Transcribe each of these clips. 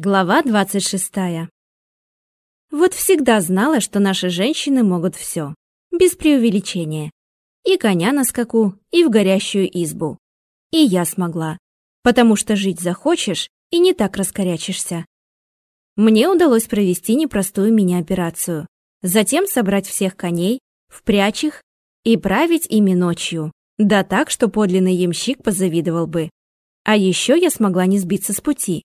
Глава 26. Вот всегда знала, что наши женщины могут все, без преувеличения. И коня на скаку, и в горящую избу. И я смогла, потому что жить захочешь и не так раскорячишься. Мне удалось провести непростую мини-операцию, затем собрать всех коней, впрячь их и править ими ночью, да так, что подлинный ямщик позавидовал бы. А еще я смогла не сбиться с пути.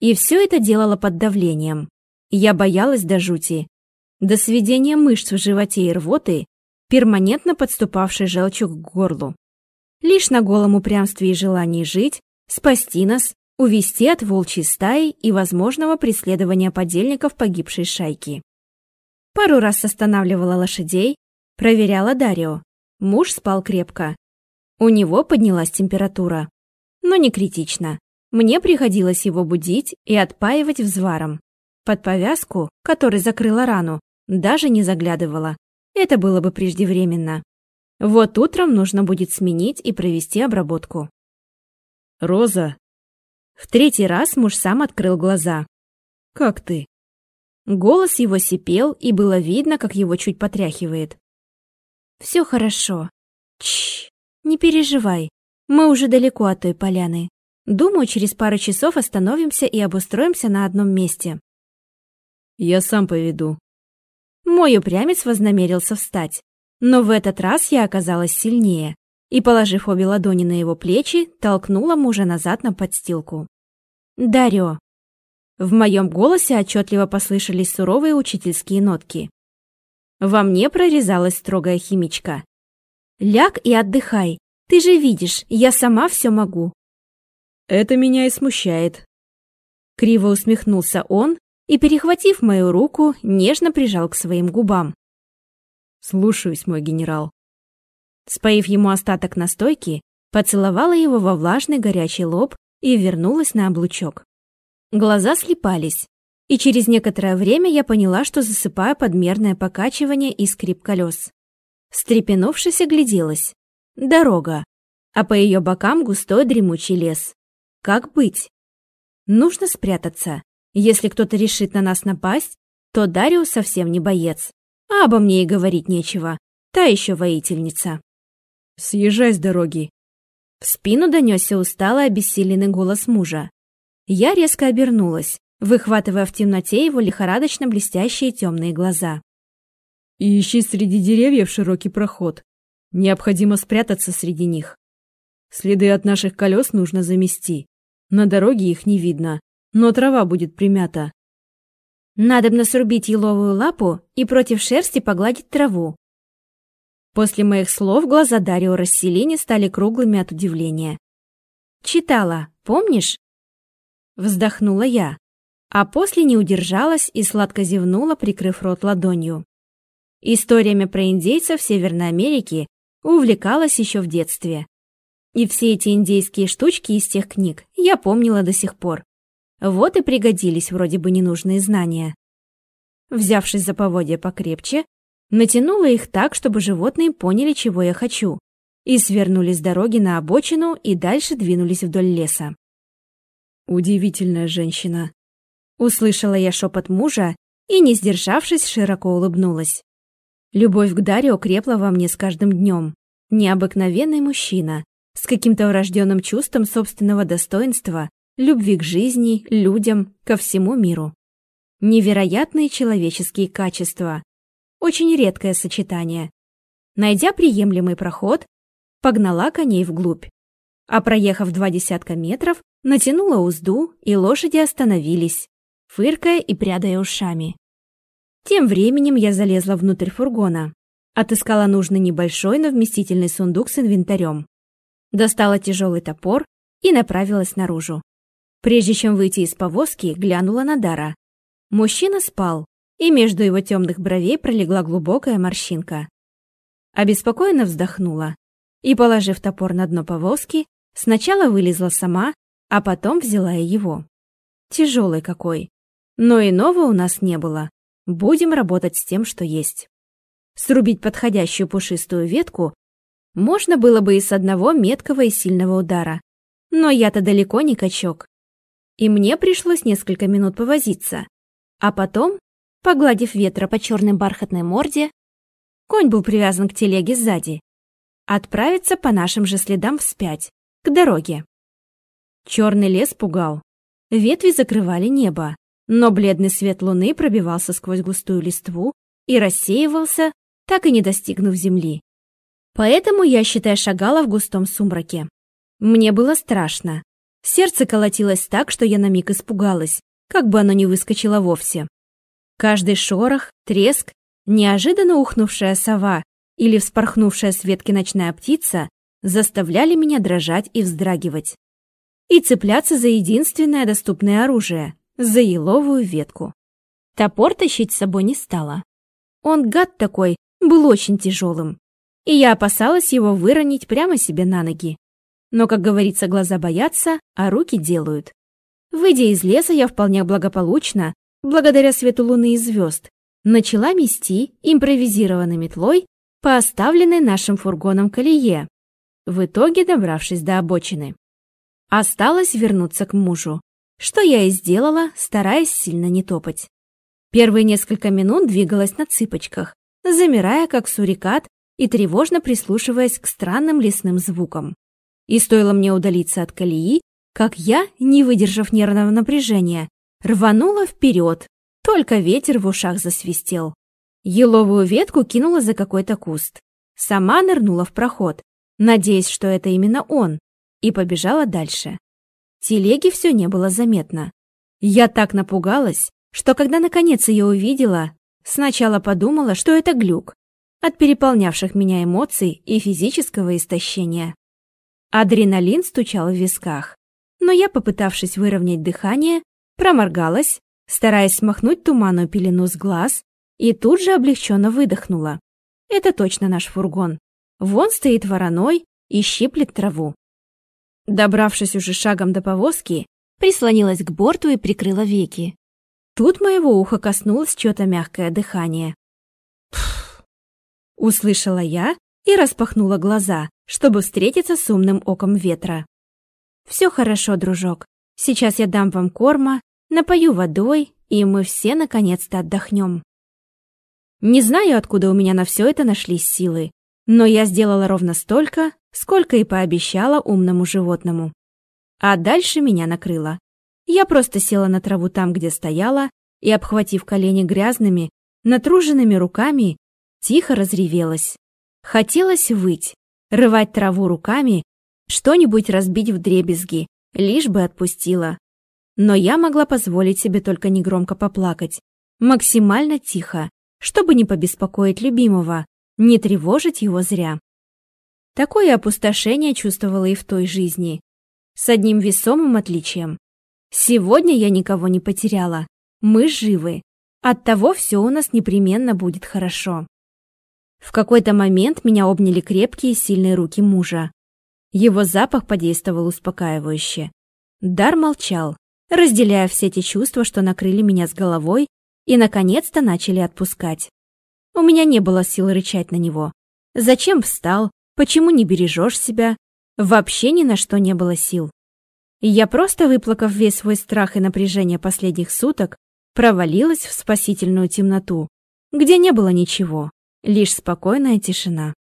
И все это делала под давлением. Я боялась до жути. До сведения мышц в животе и рвоты, перманентно подступавшей желчью к горлу. Лишь на голом упрямстве и желании жить, спасти нас, увести от волчьей стаи и возможного преследования подельников погибшей шайки. Пару раз останавливала лошадей, проверяла Дарио. Муж спал крепко. У него поднялась температура но не критично. Мне приходилось его будить и отпаивать взваром. Под повязку, которой закрыла рану, даже не заглядывала. Это было бы преждевременно. Вот утром нужно будет сменить и провести обработку. «Роза!» В третий раз муж сам открыл глаза. «Как ты?» Голос его сипел, и было видно, как его чуть потряхивает. «Все хорошо. Чш, не переживай. Мы уже далеко от той поляны. Думаю, через пару часов остановимся и обустроимся на одном месте. Я сам поведу. Мой упрямец вознамерился встать. Но в этот раз я оказалась сильнее и, положив обе ладони на его плечи, толкнула мужа назад на подстилку. «Дарё!» В моем голосе отчетливо послышались суровые учительские нотки. Во мне прорезалась строгая химичка. «Ляг и отдыхай, ты же видишь, я сама все могу». «Это меня и смущает». Криво усмехнулся он и, перехватив мою руку, нежно прижал к своим губам. «Слушаюсь, мой генерал». Споив ему остаток настойки, поцеловала его во влажный горячий лоб и вернулась на облучок. Глаза слепались, и через некоторое время я поняла, что засыпаю подмерное покачивание и скрип колес. Встрепенувшись, огляделась. Дорога, а по ее бокам густой дремучий лес. Как быть? Нужно спрятаться. Если кто-то решит на нас напасть, то Дариус совсем не боец. А обо мне и говорить нечего. Та еще воительница. «Съезжай с дороги!» В спину донесся усталый обессиленный голос мужа. Я резко обернулась, выхватывая в темноте его лихорадочно блестящие темные глаза. «И ищи среди деревьев широкий проход. Необходимо спрятаться среди них. Следы от наших колес нужно замести. На дороге их не видно, но трава будет примята. Надо насрубить еловую лапу и против шерсти погладить траву. После моих слов глаза Дарио Расселини стали круглыми от удивления. «Читала, помнишь?» Вздохнула я, а после не удержалась и сладко зевнула, прикрыв рот ладонью. Историями про индейцев Северной Америки увлекалась еще в детстве. И все эти индейские штучки из тех книг я помнила до сих пор. Вот и пригодились вроде бы ненужные знания. Взявшись за поводья покрепче, натянула их так, чтобы животные поняли, чего я хочу, и свернули с дороги на обочину и дальше двинулись вдоль леса. «Удивительная женщина», — услышала я шепот мужа и, не сдержавшись, широко улыбнулась. Любовь к Дарио крепла во мне с каждым днем. Необыкновенный мужчина, с каким-то врожденным чувством собственного достоинства, любви к жизни, людям, ко всему миру. Невероятные человеческие качества. Очень редкое сочетание. Найдя приемлемый проход, погнала коней вглубь. А проехав два десятка метров, натянула узду, и лошади остановились, фыркая и прядая ушами. Тем временем я залезла внутрь фургона. Отыскала нужный небольшой, но вместительный сундук с инвентарем. Достала тяжелый топор и направилась наружу. Прежде чем выйти из повозки, глянула на Дара. Мужчина спал, и между его темных бровей пролегла глубокая морщинка. Обеспокоенно вздохнула и, положив топор на дно повозки, сначала вылезла сама, а потом взяла и его. Тяжелый какой. Но иного у нас не было. Будем работать с тем, что есть. Срубить подходящую пушистую ветку можно было бы и с одного меткого и сильного удара. Но я-то далеко не качок. и мне пришлось несколько минут повозиться. А потом, погладив ветра по черной бархатной морде, конь был привязан к телеге сзади, отправиться по нашим же следам вспять, к дороге. Черный лес пугал. Ветви закрывали небо, но бледный свет луны пробивался сквозь густую листву и рассеивался, так и не достигнув земли. Поэтому я, считай, шагала в густом сумраке. Мне было страшно. Сердце колотилось так, что я на миг испугалась, как бы оно не выскочило вовсе. Каждый шорох, треск, неожиданно ухнувшая сова или вспорхнувшая с ветки ночная птица заставляли меня дрожать и вздрагивать. И цепляться за единственное доступное оружие — за еловую ветку. Топор тащить с собой не стала. Он, гад такой, был очень тяжелым, и я опасалась его выронить прямо себе на ноги. Но, как говорится, глаза боятся, а руки делают. Выйдя из леса, я вполне благополучно, благодаря свету луны и звезд, начала мести импровизированной метлой по оставленной нашим фургоном колее, в итоге добравшись до обочины. Осталось вернуться к мужу, что я и сделала, стараясь сильно не топать. Первые несколько минут двигалась на цыпочках, замирая как сурикат и тревожно прислушиваясь к странным лесным звукам. И стоило мне удалиться от колеи, как я, не выдержав нервного напряжения, рванула вперед, только ветер в ушах засвистел. Еловую ветку кинула за какой-то куст. Сама нырнула в проход, надеясь, что это именно он, и побежала дальше. Телеги все не было заметно. Я так напугалась, что когда наконец ее увидела, сначала подумала, что это глюк, от переполнявших меня эмоций и физического истощения. Адреналин стучал в висках, но я, попытавшись выровнять дыхание, проморгалась, стараясь смахнуть туманную пелену с глаз, и тут же облегченно выдохнула. Это точно наш фургон. Вон стоит вороной и щиплет траву. Добравшись уже шагом до повозки, прислонилась к борту и прикрыла веки. Тут моего уха коснулось чьё-то мягкое дыхание. Услышала я и распахнула глаза, чтобы встретиться с умным оком ветра. «Все хорошо, дружок. Сейчас я дам вам корма, напою водой, и мы все наконец-то отдохнем». Не знаю, откуда у меня на все это нашлись силы, но я сделала ровно столько, сколько и пообещала умному животному. А дальше меня накрыло. Я просто села на траву там, где стояла, и, обхватив колени грязными, натруженными руками, тихо разревелась. Хотелось выть, рвать траву руками, что-нибудь разбить в дребезги, лишь бы отпустила. Но я могла позволить себе только негромко поплакать, максимально тихо, чтобы не побеспокоить любимого, не тревожить его зря. Такое опустошение чувствовала и в той жизни, с одним весомым отличием. Сегодня я никого не потеряла, мы живы, оттого все у нас непременно будет хорошо. В какой-то момент меня обняли крепкие и сильные руки мужа. Его запах подействовал успокаивающе. Дар молчал, разделяя все те чувства, что накрыли меня с головой и, наконец-то, начали отпускать. У меня не было сил рычать на него. Зачем встал? Почему не бережешь себя? Вообще ни на что не было сил. я просто, выплакав весь свой страх и напряжение последних суток, провалилась в спасительную темноту, где не было ничего, лишь спокойная тишина.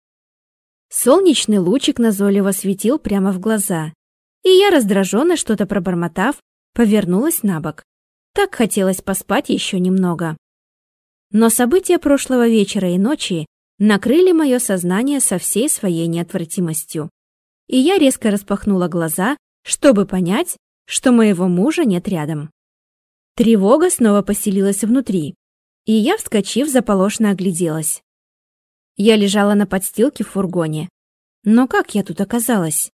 Солнечный лучик назойливо светил прямо в глаза, и я, раздраженно что-то пробормотав, повернулась на бок. Так хотелось поспать еще немного. Но события прошлого вечера и ночи накрыли мое сознание со всей своей неотвратимостью. И я резко распахнула глаза, чтобы понять, что моего мужа нет рядом. Тревога снова поселилась внутри, и я, вскочив, заполошно огляделась. Я лежала на подстилке в фургоне. Но как я тут оказалась?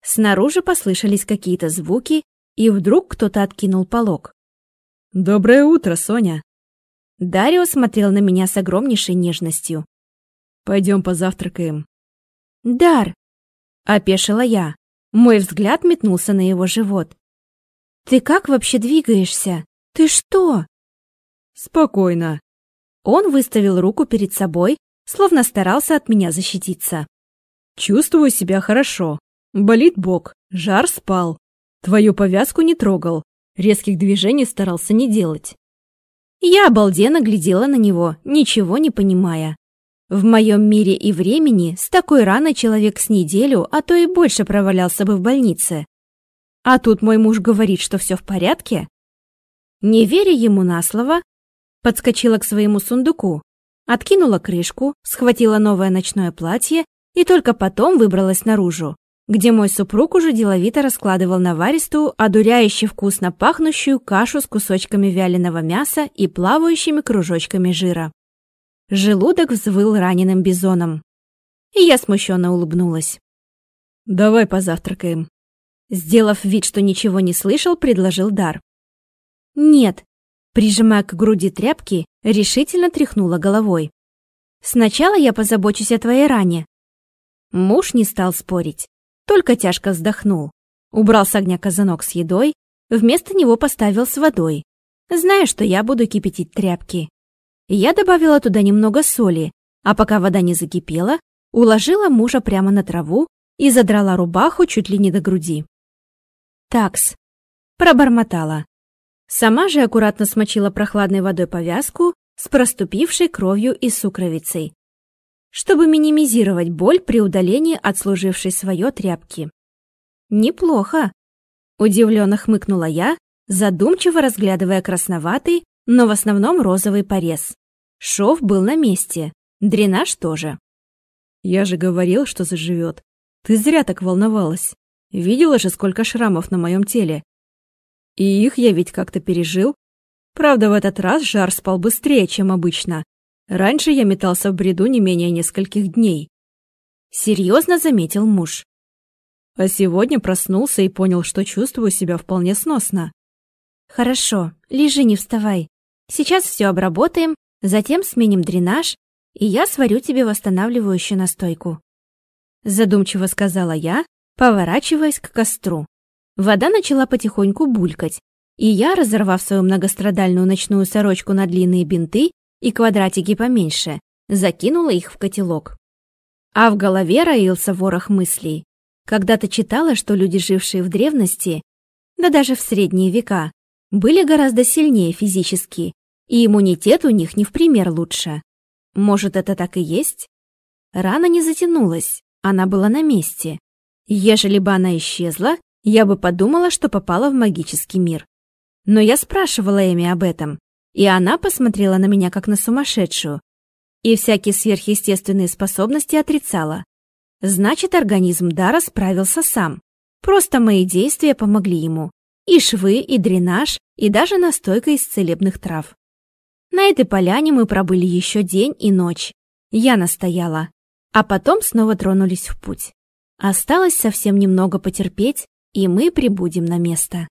Снаружи послышались какие-то звуки, и вдруг кто-то откинул полог. «Доброе утро, Соня!» Дарио смотрел на меня с огромнейшей нежностью. «Пойдем позавтракаем». «Дар!» — опешила я. Мой взгляд метнулся на его живот. «Ты как вообще двигаешься? Ты что?» «Спокойно». Он выставил руку перед собой, словно старался от меня защититься. Чувствую себя хорошо. Болит бок, жар спал. Твою повязку не трогал, резких движений старался не делать. Я обалденно глядела на него, ничего не понимая. В моем мире и времени с такой раной человек с неделю, а то и больше провалялся бы в больнице. А тут мой муж говорит, что все в порядке. Не веря ему на слово, подскочила к своему сундуку, откинула крышку, схватила новое ночное платье и только потом выбралась наружу, где мой супруг уже деловито раскладывал наваристую, одуряюще вкусно пахнущую кашу с кусочками вяленого мяса и плавающими кружочками жира. Желудок взвыл раненым бизоном. И я смущенно улыбнулась. «Давай позавтракаем». Сделав вид, что ничего не слышал, предложил Дар. «Нет», прижимая к груди тряпки, решительно тряхнула головой. «Сначала я позабочусь о твоей ране». Муж не стал спорить, только тяжко вздохнул. Убрал с огня казанок с едой, вместо него поставил с водой, зная, что я буду кипятить тряпки. Я добавила туда немного соли, а пока вода не закипела, уложила мужа прямо на траву и задрала рубаху чуть ли не до груди. «Такс», — пробормотала. Сама же аккуратно смочила прохладной водой повязку с проступившей кровью и сукровицей, чтобы минимизировать боль при удалении отслужившей свое тряпки. «Неплохо», — удивленно хмыкнула я, задумчиво разглядывая красноватый, но в основном розовый порез. Шов был на месте, дренаж тоже. Я же говорил, что заживет. Ты зря так волновалась. Видела же, сколько шрамов на моем теле. И их я ведь как-то пережил. Правда, в этот раз жар спал быстрее, чем обычно. Раньше я метался в бреду не менее нескольких дней. Серьезно заметил муж. А сегодня проснулся и понял, что чувствую себя вполне сносно. Хорошо, лежи, не вставай. Сейчас все обработаем, затем сменим дренаж, и я сварю тебе восстанавливающую настойку. Задумчиво сказала я, поворачиваясь к костру. Вода начала потихоньку булькать, и я, разорвав свою многострадальную ночную сорочку на длинные бинты и квадратики поменьше, закинула их в котелок. А в голове роился ворох мыслей. Когда-то читала, что люди, жившие в древности, да даже в средние века, были гораздо сильнее физически, и иммунитет у них не в пример лучше. Может, это так и есть? Рана не затянулась, она была на месте. Ежели бы она исчезла, я бы подумала, что попала в магический мир. Но я спрашивала Эми об этом, и она посмотрела на меня как на сумасшедшую, и всякие сверхъестественные способности отрицала. Значит, организм Дара справился сам. Просто мои действия помогли ему. И швы, и дренаж, и даже настойка из целебных трав. На этой поляне мы пробыли еще день и ночь. Я настояла. А потом снова тронулись в путь. Осталось совсем немного потерпеть, и мы прибудем на место.